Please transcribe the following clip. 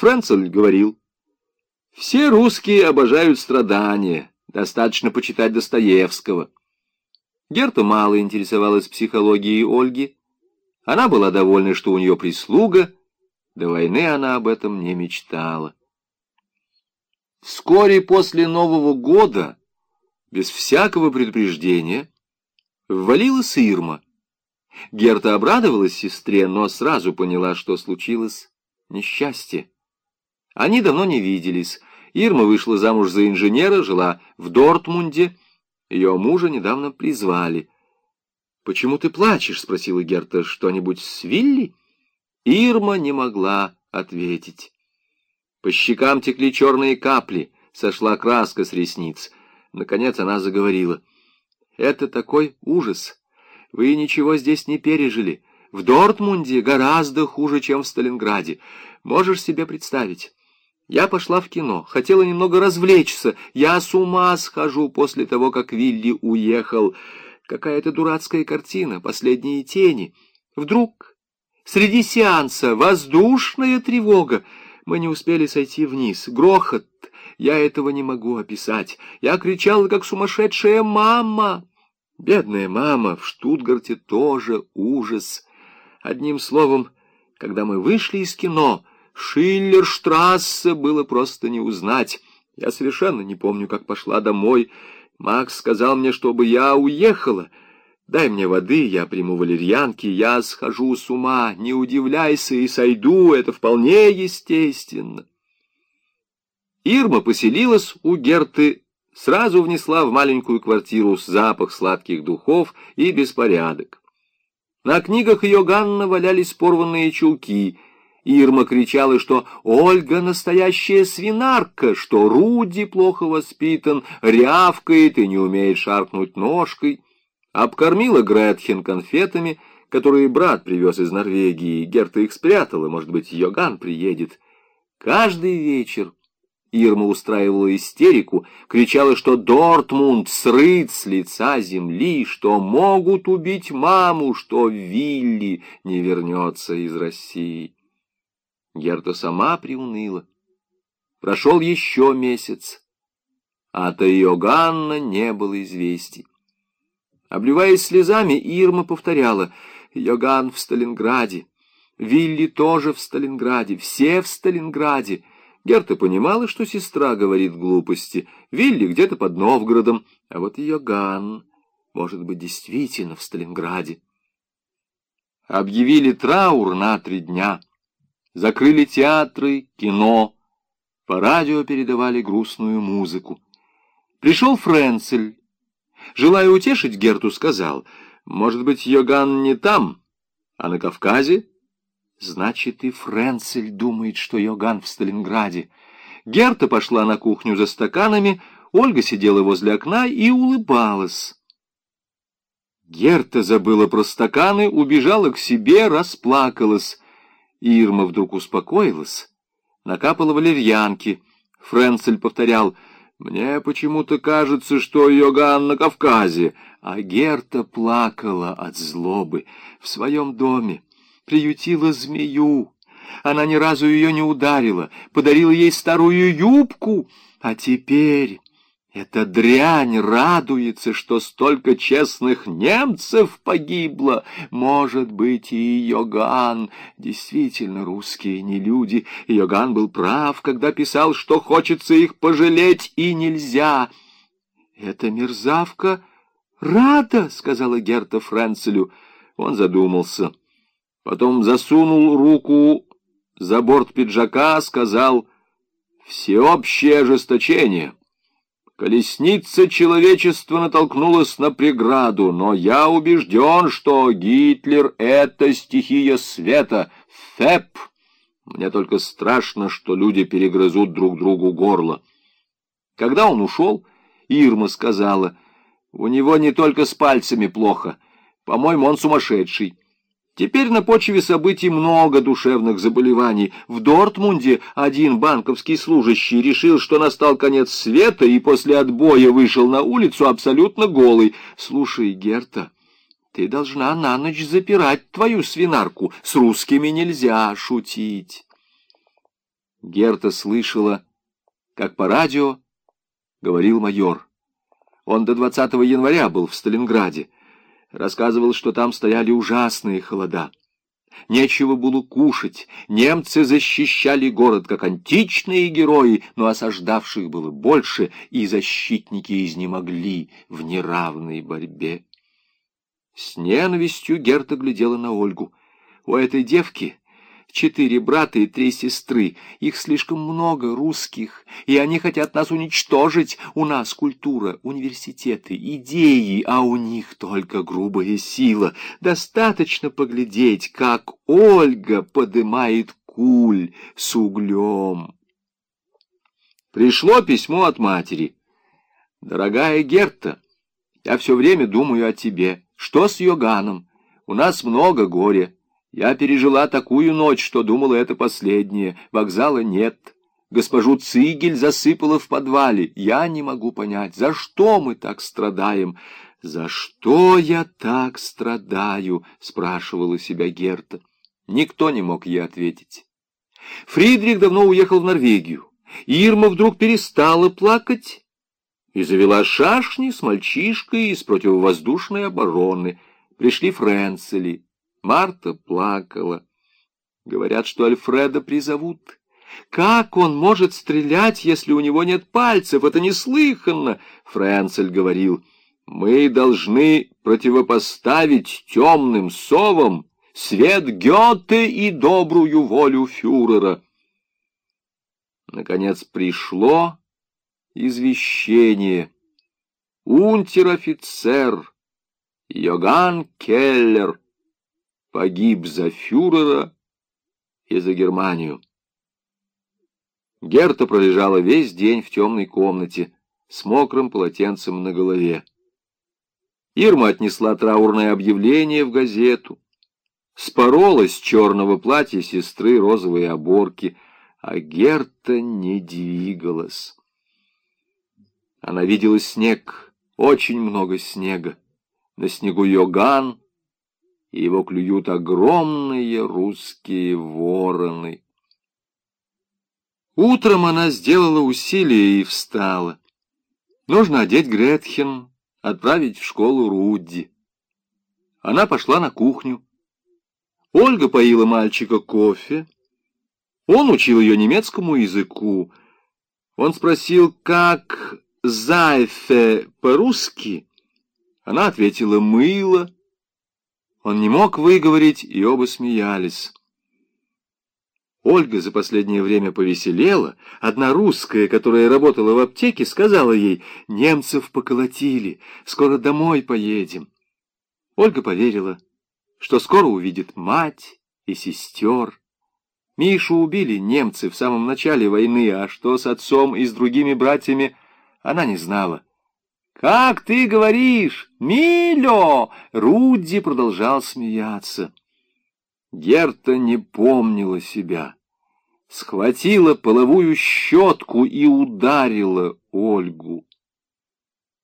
Френцель говорил, «Все русские обожают страдания, достаточно почитать Достоевского». Герта мало интересовалась психологией Ольги. Она была довольна, что у нее прислуга, до войны она об этом не мечтала. Вскоре после Нового года, без всякого предупреждения, ввалилась Ирма. Герта обрадовалась сестре, но сразу поняла, что случилось несчастье. Они давно не виделись. Ирма вышла замуж за инженера, жила в Дортмунде. Ее мужа недавно призвали. «Почему ты плачешь?» — спросила Герта. «Что-нибудь с Вилли?» Ирма не могла ответить. По щекам текли черные капли, сошла краска с ресниц. Наконец она заговорила. «Это такой ужас! Вы ничего здесь не пережили. В Дортмунде гораздо хуже, чем в Сталинграде. Можешь себе представить?» Я пошла в кино, хотела немного развлечься. Я с ума схожу после того, как Вилли уехал. Какая-то дурацкая картина, последние тени. Вдруг среди сеанса воздушная тревога. Мы не успели сойти вниз. Грохот. Я этого не могу описать. Я кричала, как сумасшедшая мама. Бедная мама, в Штутгарте тоже ужас. Одним словом, когда мы вышли из кино, Шиллерштрассе было просто не узнать. Я совершенно не помню, как пошла домой. Макс сказал мне, чтобы я уехала. Дай мне воды, я приму валерьянки, я схожу с ума. Не удивляйся и сойду, это вполне естественно. Ирма поселилась у Герты сразу внесла в маленькую квартиру запах сладких духов и беспорядок. На книгах ее Ганна валялись порванные чулки. Ирма кричала, что Ольга настоящая свинарка, что Руди плохо воспитан, рявкает и не умеет шаркнуть ножкой. Обкормила Гретхен конфетами, которые брат привез из Норвегии. Герта их спрятала, может быть, Йоган приедет. Каждый вечер Ирма устраивала истерику, кричала, что Дортмунд срыт с лица земли, что могут убить маму, что Вилли не вернется из России. Герта сама приуныла. Прошел еще месяц, а от Иоганна не было известий. Обливаясь слезами, Ирма повторяла «Йоган в Сталинграде, Вилли тоже в Сталинграде, все в Сталинграде». Герта понимала, что сестра говорит глупости. Вилли где-то под Новгородом, а вот ее Ган, может быть, действительно в Сталинграде. Объявили траур на три дня. Закрыли театры, кино. По радио передавали грустную музыку. Пришел Френцель. Желая утешить Герту, сказал, может быть, Йоган не там, а на Кавказе? Значит, и Френцель думает, что Йоган в Сталинграде. Герта пошла на кухню за стаканами, Ольга сидела возле окна и улыбалась. Герта забыла про стаканы, убежала к себе, расплакалась. Ирма вдруг успокоилась, накапала валерьянки. Френцель повторял, «Мне почему-то кажется, что Йоган на Кавказе». А Герта плакала от злобы в своем доме приютила змею. Она ни разу ее не ударила, подарила ей старую юбку, а теперь эта дрянь радуется, что столько честных немцев погибло. Может быть, и Йоган. Действительно, русские не люди. Йоган был прав, когда писал, что хочется их пожалеть и нельзя. «Эта мерзавка рада», — сказала Герта Френцелю. Он задумался. Потом засунул руку за борт пиджака, сказал «Всеобщее ожесточение». Колесница человечества натолкнулась на преграду, но я убежден, что Гитлер — это стихия света, ФЭП. Мне только страшно, что люди перегрызут друг другу горло. Когда он ушел, Ирма сказала, у него не только с пальцами плохо, по-моему, он сумасшедший. Теперь на почве событий много душевных заболеваний. В Дортмунде один банковский служащий решил, что настал конец света, и после отбоя вышел на улицу абсолютно голый. «Слушай, Герта, ты должна на ночь запирать твою свинарку. С русскими нельзя шутить». Герта слышала, как по радио говорил майор. Он до 20 января был в Сталинграде. Рассказывал, что там стояли ужасные холода. Нечего было кушать. Немцы защищали город, как античные герои, но осаждавших было больше, и защитники изнемогли в неравной борьбе. С ненавистью Герта глядела на Ольгу. У этой девки четыре брата и три сестры. Их слишком много, русских, и они хотят нас уничтожить. У нас культура, университеты, идеи, а у них только грубая сила. Достаточно поглядеть, как Ольга подымает куль с углем. Пришло письмо от матери. «Дорогая Герта, я все время думаю о тебе. Что с Йоганом? У нас много горя». Я пережила такую ночь, что думала это последнее. Вокзала нет. Госпожу Цигель засыпала в подвале. Я не могу понять, за что мы так страдаем. «За что я так страдаю?» — спрашивала себя Герта. Никто не мог ей ответить. Фридрих давно уехал в Норвегию. Ирма вдруг перестала плакать и завела шашни с мальчишкой из противовоздушной обороны. Пришли Френцели. Марта плакала. Говорят, что Альфреда призовут. Как он может стрелять, если у него нет пальцев? Это неслыханно, Френцель говорил. Мы должны противопоставить темным совам свет Гёте и добрую волю фюрера. Наконец пришло извещение. Унтер-офицер Йоган Келлер погиб за фюрера и за Германию. Герта пролежала весь день в темной комнате с мокрым полотенцем на голове. Ирма отнесла траурное объявление в газету, спорола с черного платья сестры розовые оборки, а Герта не двигалась. Она видела снег, очень много снега. На снегу Йоган, и его клюют огромные русские вороны. Утром она сделала усилие и встала. Нужно одеть Гретхен, отправить в школу Рудди. Она пошла на кухню. Ольга поила мальчика кофе. Он учил ее немецкому языку. Он спросил, как «зайфе» по-русски. Она ответила «мыло». Он не мог выговорить, и оба смеялись. Ольга за последнее время повеселела. Одна русская, которая работала в аптеке, сказала ей, «Немцев поколотили, скоро домой поедем». Ольга поверила, что скоро увидит мать и сестер. Мишу убили немцы в самом начале войны, а что с отцом и с другими братьями, она не знала. «Как ты говоришь? Милё!» Рудди продолжал смеяться. Герта не помнила себя. Схватила половую щетку и ударила Ольгу.